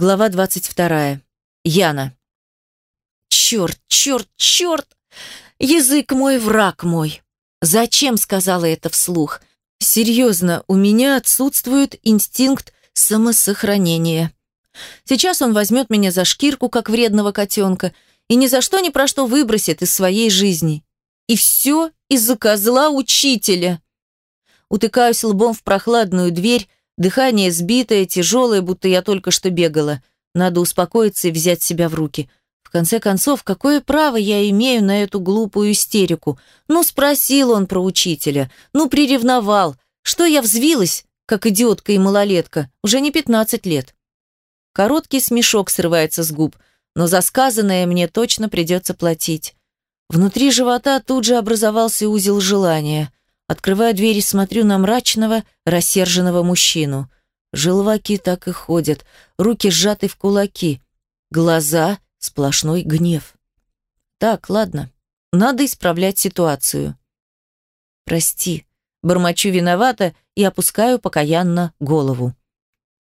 Глава 22. Яна. Черт, черт, черт! Язык мой, враг мой. Зачем сказала это вслух? Серьезно, у меня отсутствует инстинкт самосохранения. Сейчас он возьмет меня за шкирку, как вредного котенка, и ни за что ни про что выбросит из своей жизни. И все из-за козла учителя. Утыкаюсь лбом в прохладную дверь, дыхание сбитое, тяжелое, будто я только что бегала. Надо успокоиться и взять себя в руки. В конце концов, какое право я имею на эту глупую истерику? Ну, спросил он про учителя, ну, приревновал. Что я взвилась, как идиотка и малолетка, уже не 15 лет. Короткий смешок срывается с губ, но за сказанное мне точно придется платить. Внутри живота тут же образовался узел желания. Открываю дверь и смотрю на мрачного, рассерженного мужчину. Желваки так и ходят, руки сжаты в кулаки, глаза — сплошной гнев. Так, ладно, надо исправлять ситуацию. Прости, бормочу виновата и опускаю покаянно голову.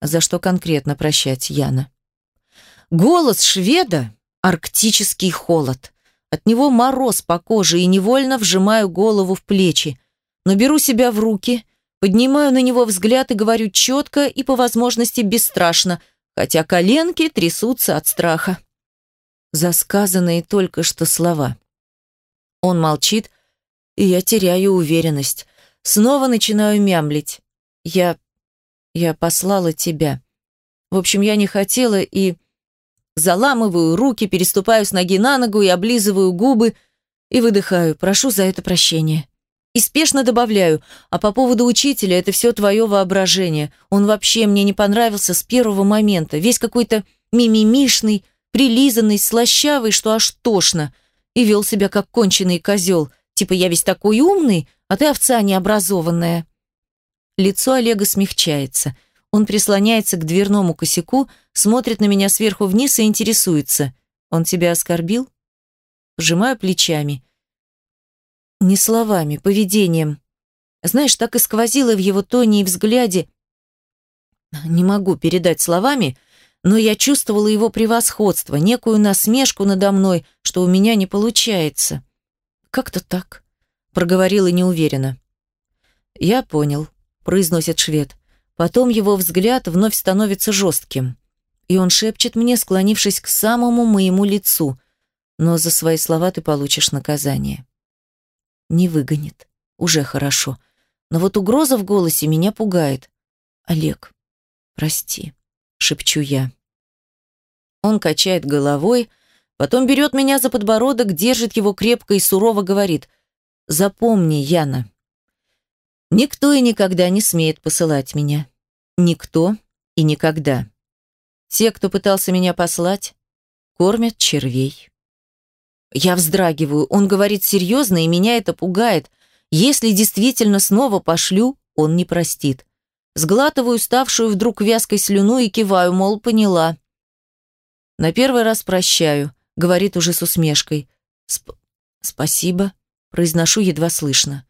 За что конкретно прощать, Яна? Голос шведа — арктический холод. От него мороз по коже и невольно вжимаю голову в плечи но беру себя в руки, поднимаю на него взгляд и говорю четко и по возможности бесстрашно, хотя коленки трясутся от страха. За сказанные только что слова. Он молчит, и я теряю уверенность. Снова начинаю мямлить. Я... я послала тебя. В общем, я не хотела и... Заламываю руки, переступаю с ноги на ногу и облизываю губы и выдыхаю. Прошу за это прощения. И спешно добавляю, а по поводу учителя это все твое воображение. Он вообще мне не понравился с первого момента. Весь какой-то мимимишный, прилизанный, слащавый, что аж тошно. И вел себя как конченый козел. Типа я весь такой умный, а ты овца необразованная. Лицо Олега смягчается. Он прислоняется к дверному косяку, смотрит на меня сверху вниз и интересуется. «Он тебя оскорбил?» Сжимаю плечами. Не словами, поведением. Знаешь, так и сквозило в его тоне и взгляде. Не могу передать словами, но я чувствовала его превосходство, некую насмешку надо мной, что у меня не получается. Как-то так, проговорила неуверенно. Я понял, произносит швед. Потом его взгляд вновь становится жестким. И он шепчет мне, склонившись к самому моему лицу. Но за свои слова ты получишь наказание. Не выгонит. Уже хорошо. Но вот угроза в голосе меня пугает. Олег, прости, шепчу я. Он качает головой, потом берет меня за подбородок, держит его крепко и сурово говорит. Запомни, Яна, никто и никогда не смеет посылать меня. Никто и никогда. Те, кто пытался меня послать, кормят червей. Я вздрагиваю. Он говорит серьезно, и меня это пугает. Если действительно снова пошлю, он не простит. Сглатываю ставшую вдруг вязкой слюну и киваю, мол, поняла. На первый раз прощаю, говорит уже с усмешкой. Сп спасибо, произношу едва слышно.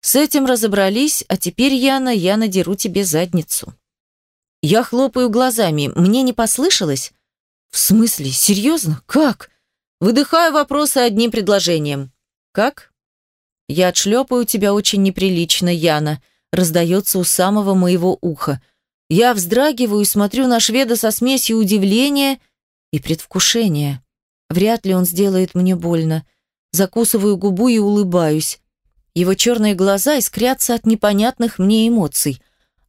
С этим разобрались, а теперь, Яна, я надеру тебе задницу. Я хлопаю глазами. Мне не послышалось? В смысле? Серьезно? Как? Выдыхаю вопросы одним предложением. «Как?» «Я отшлепаю тебя очень неприлично, Яна», раздается у самого моего уха. Я вздрагиваю и смотрю на шведа со смесью удивления и предвкушения. Вряд ли он сделает мне больно. Закусываю губу и улыбаюсь. Его черные глаза искрятся от непонятных мне эмоций.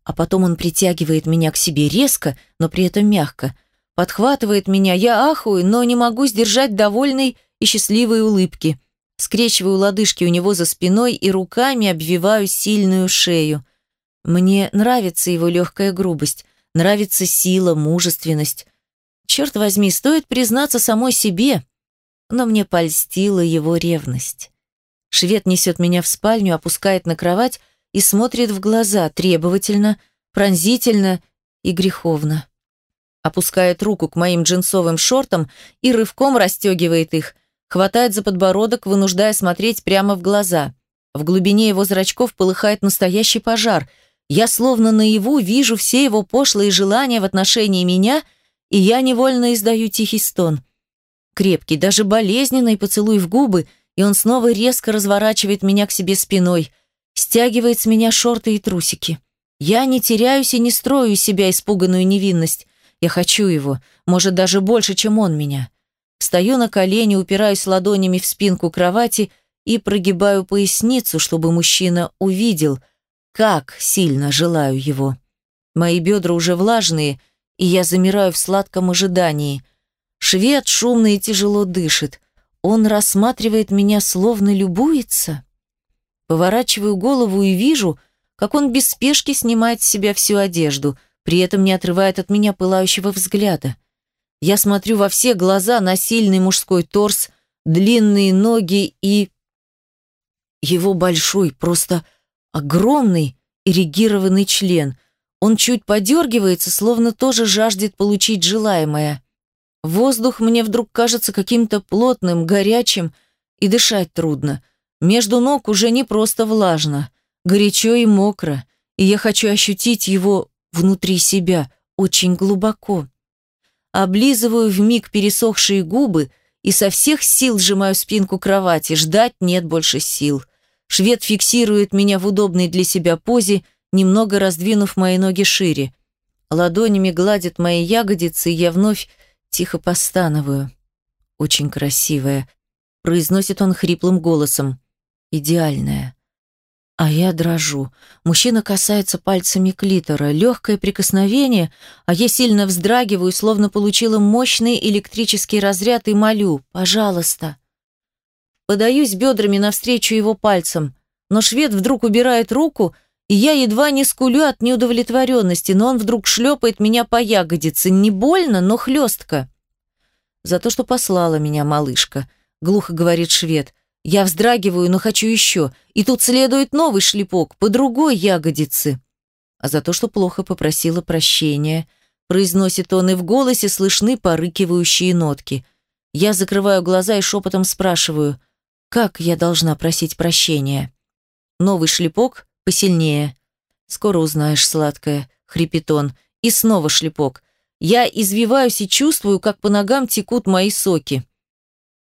А потом он притягивает меня к себе резко, но при этом мягко – Подхватывает меня, я ахую, но не могу сдержать довольной и счастливой улыбки. Скрещиваю лодыжки у него за спиной и руками обвиваю сильную шею. Мне нравится его легкая грубость, нравится сила, мужественность. Черт возьми, стоит признаться самой себе, но мне польстила его ревность. Швед несет меня в спальню, опускает на кровать и смотрит в глаза требовательно, пронзительно и греховно опускает руку к моим джинсовым шортам и рывком расстегивает их, хватает за подбородок, вынуждая смотреть прямо в глаза. В глубине его зрачков полыхает настоящий пожар. Я словно наяву вижу все его пошлые желания в отношении меня и я невольно издаю тихий стон. Крепкий, даже болезненный поцелуй в губы, и он снова резко разворачивает меня к себе спиной, стягивает с меня шорты и трусики. Я не теряюсь и не строю из себя испуганную невинность. Я хочу его, может, даже больше, чем он меня. Стою на колени, упираюсь ладонями в спинку кровати и прогибаю поясницу, чтобы мужчина увидел, как сильно желаю его. Мои бедра уже влажные, и я замираю в сладком ожидании. Швед шумно и тяжело дышит. Он рассматривает меня, словно любуется. Поворачиваю голову и вижу, как он без спешки снимает с себя всю одежду, при этом не отрывает от меня пылающего взгляда. Я смотрю во все глаза на сильный мужской торс, длинные ноги и... Его большой, просто огромный, эрегированный член. Он чуть подергивается, словно тоже жаждет получить желаемое. Воздух мне вдруг кажется каким-то плотным, горячим, и дышать трудно. Между ног уже не просто влажно горячо и мокро, и я хочу ощутить его внутри себя, очень глубоко. Облизываю вмиг пересохшие губы и со всех сил сжимаю спинку кровати, ждать нет больше сил. Швед фиксирует меня в удобной для себя позе, немного раздвинув мои ноги шире. Ладонями гладит мои ягодицы, и я вновь тихо постановую. «Очень красивая», — произносит он хриплым голосом. «Идеальная». А я дрожу. Мужчина касается пальцами клитора. Легкое прикосновение, а я сильно вздрагиваю, словно получила мощный электрический разряд и молю «пожалуйста». Подаюсь бедрами навстречу его пальцам, но швед вдруг убирает руку, и я едва не скулю от неудовлетворенности, но он вдруг шлепает меня по ягодице. Не больно, но хлестко. «За то, что послала меня малышка», — глухо говорит швед — я вздрагиваю, но хочу еще. И тут следует новый шлепок по другой ягодице. А за то, что плохо попросила прощения, произносит он, и в голосе слышны порыкивающие нотки. Я закрываю глаза и шепотом спрашиваю, как я должна просить прощения? Новый шлепок посильнее. Скоро узнаешь, сладкое, хрипит он. И снова шлепок. Я извиваюсь и чувствую, как по ногам текут мои соки.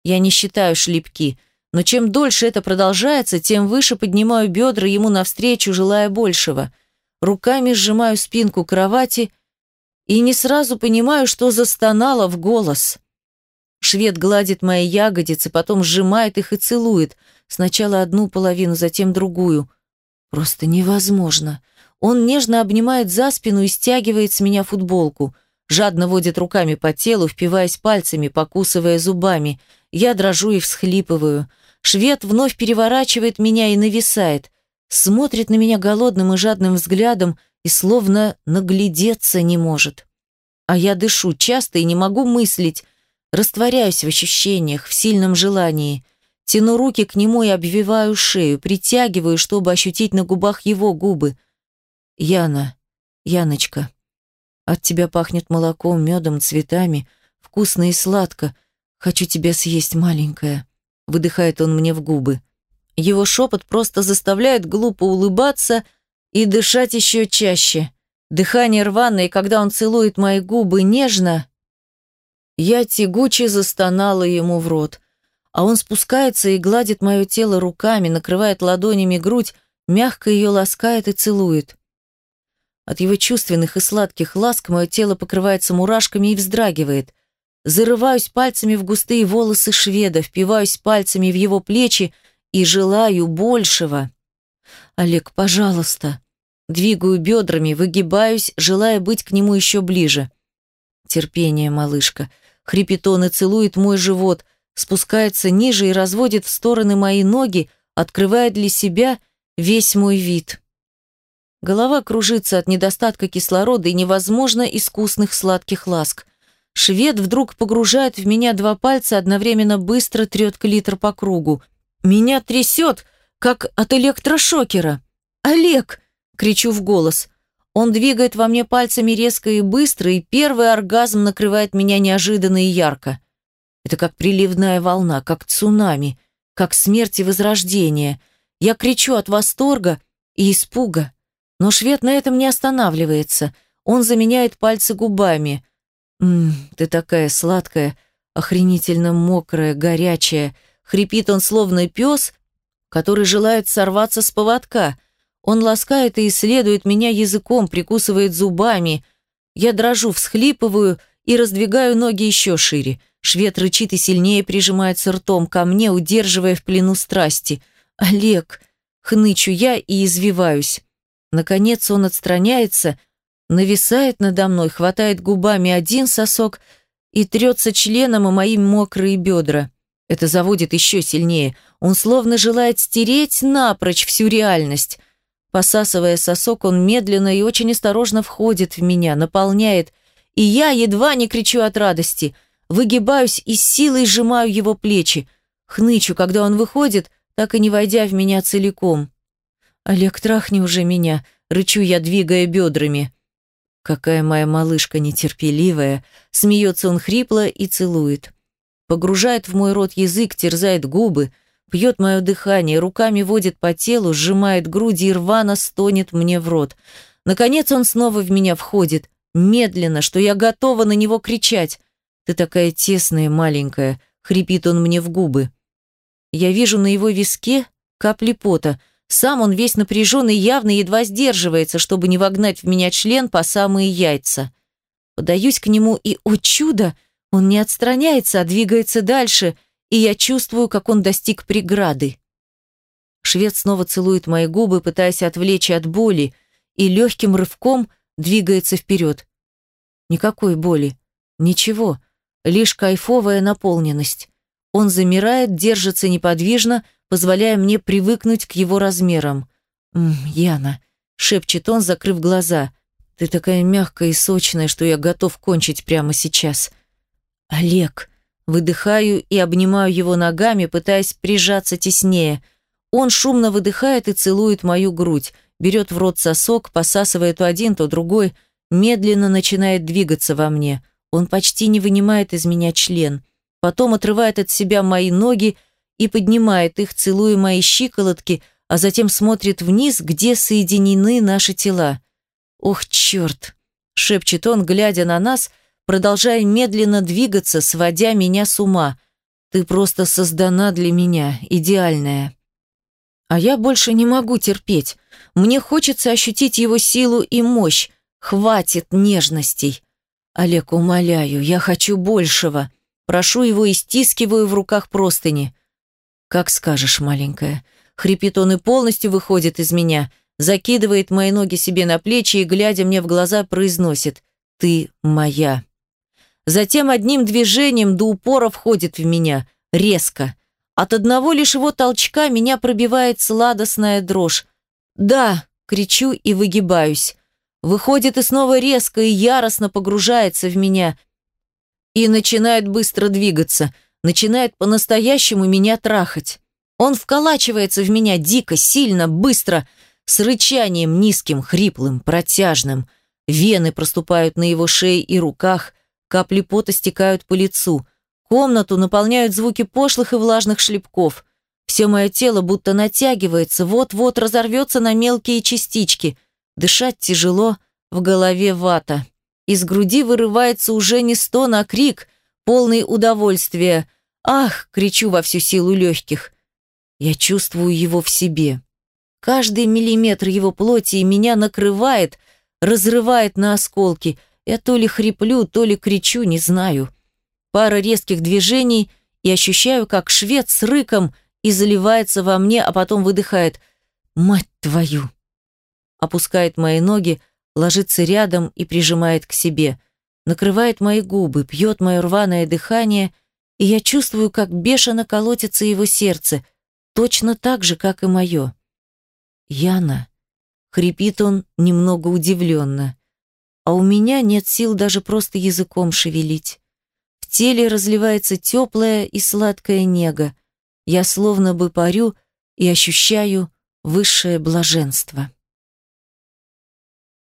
Я не считаю шлепки, но чем дольше это продолжается, тем выше поднимаю бедра ему навстречу, желая большего. Руками сжимаю спинку кровати и не сразу понимаю, что застонала в голос. Швед гладит мои ягодицы, потом сжимает их и целует. Сначала одну половину, затем другую. Просто невозможно. Он нежно обнимает за спину и стягивает с меня футболку. Жадно водит руками по телу, впиваясь пальцами, покусывая зубами. Я дрожу и всхлипываю. Швед вновь переворачивает меня и нависает, смотрит на меня голодным и жадным взглядом и словно наглядеться не может. А я дышу часто и не могу мыслить, растворяюсь в ощущениях, в сильном желании. Тяну руки к нему и обвиваю шею, притягиваю, чтобы ощутить на губах его губы. «Яна, Яночка, от тебя пахнет молоком, медом, цветами, вкусно и сладко. Хочу тебя съесть, маленькая» выдыхает он мне в губы. Его шепот просто заставляет глупо улыбаться и дышать еще чаще. Дыхание рваное, и когда он целует мои губы нежно, я тягуче застонала ему в рот. А он спускается и гладит мое тело руками, накрывает ладонями грудь, мягко ее ласкает и целует. От его чувственных и сладких ласк мое тело покрывается мурашками и вздрагивает. Зарываюсь пальцами в густые волосы шведа, впиваюсь пальцами в его плечи и желаю большего. «Олег, пожалуйста». Двигаю бедрами, выгибаюсь, желая быть к нему еще ближе. Терпение, малышка. Хрипит он и целует мой живот, спускается ниже и разводит в стороны мои ноги, открывая для себя весь мой вид. Голова кружится от недостатка кислорода и невозможно искусных сладких ласк. Швед вдруг погружает в меня два пальца, одновременно быстро трет клитор по кругу. Меня трясет, как от электрошокера. «Олег!» — кричу в голос. Он двигает во мне пальцами резко и быстро, и первый оргазм накрывает меня неожиданно и ярко. Это как приливная волна, как цунами, как смерть и возрождение. Я кричу от восторга и испуга. Но швед на этом не останавливается. Он заменяет пальцы губами. «Ммм, ты такая сладкая, охренительно мокрая, горячая», хрипит он словно пес, который желает сорваться с поводка. Он ласкает и исследует меня языком, прикусывает зубами. Я дрожу, всхлипываю и раздвигаю ноги еще шире. Швед рычит и сильнее прижимается ртом ко мне, удерживая в плену страсти. «Олег!» — хнычу я и извиваюсь. Наконец он отстраняется, нависает надо мной, хватает губами один сосок и трется членом о мои мокрые бедра. Это заводит еще сильнее. Он словно желает стереть напрочь всю реальность. Посасывая сосок, он медленно и очень осторожно входит в меня, наполняет, и я едва не кричу от радости. Выгибаюсь и силой сжимаю его плечи. Хнычу, когда он выходит, так и не войдя в меня целиком. «Олег, трахни уже меня», — рычу я, двигая бедрами. Какая моя малышка нетерпеливая, смеется он хрипло и целует. Погружает в мой рот язык, терзает губы, пьет мое дыхание, руками водит по телу, сжимает груди и рвано стонет мне в рот. Наконец он снова в меня входит, медленно, что я готова на него кричать. «Ты такая тесная, маленькая», — хрипит он мне в губы. Я вижу на его виске капли пота. Сам он весь напряженный, явно едва сдерживается, чтобы не вогнать в меня член по самые яйца. Подаюсь к нему, и, о чудо, — он не отстраняется, а двигается дальше, и я чувствую, как он достиг преграды. Швед снова целует мои губы, пытаясь отвлечь от боли, и легким рывком двигается вперед. Никакой боли. Ничего. Лишь кайфовая наполненность. Он замирает, держится неподвижно, позволяя мне привыкнуть к его размерам. «М, «Яна», — шепчет он, закрыв глаза, — «ты такая мягкая и сочная, что я готов кончить прямо сейчас». «Олег!» Выдыхаю и обнимаю его ногами, пытаясь прижаться теснее. Он шумно выдыхает и целует мою грудь, берет в рот сосок, посасывает то один, то другой, медленно начинает двигаться во мне. Он почти не вынимает из меня член. Потом отрывает от себя мои ноги и поднимает их, целуя мои щиколотки, а затем смотрит вниз, где соединены наши тела. «Ох, черт!» — шепчет он, глядя на нас — продолжая медленно двигаться, сводя меня с ума. Ты просто создана для меня, идеальная. А я больше не могу терпеть. Мне хочется ощутить его силу и мощь. Хватит нежностей. Олег, умоляю, я хочу большего. Прошу его и стискиваю в руках простыни. Как скажешь, маленькая. Хрипит он и полностью выходит из меня, закидывает мои ноги себе на плечи и, глядя мне в глаза, произносит «Ты моя». Затем одним движением до упора входит в меня, резко. От одного лишь его толчка меня пробивает сладостная дрожь. «Да!» — кричу и выгибаюсь. Выходит и снова резко и яростно погружается в меня и начинает быстро двигаться, начинает по-настоящему меня трахать. Он вколачивается в меня дико, сильно, быстро, с рычанием низким, хриплым, протяжным. Вены проступают на его шее и руках, Капли пота стекают по лицу. Комнату наполняют звуки пошлых и влажных шлепков. Все мое тело будто натягивается, вот-вот разорвется на мелкие частички. Дышать тяжело, в голове вата. Из груди вырывается уже не стон, а крик, полный удовольствия. «Ах!» — кричу во всю силу легких. Я чувствую его в себе. Каждый миллиметр его плоти и меня накрывает, разрывает на осколки — я то ли хриплю, то ли кричу, не знаю. Пара резких движений и ощущаю, как швед с рыком и заливается во мне, а потом выдыхает «Мать твою!» Опускает мои ноги, ложится рядом и прижимает к себе. Накрывает мои губы, пьет мое рваное дыхание, и я чувствую, как бешено колотится его сердце, точно так же, как и мое. «Яна!» — хрипит он немного удивленно а у меня нет сил даже просто языком шевелить. В теле разливается теплая и сладкая нега. Я словно бы парю и ощущаю высшее блаженство.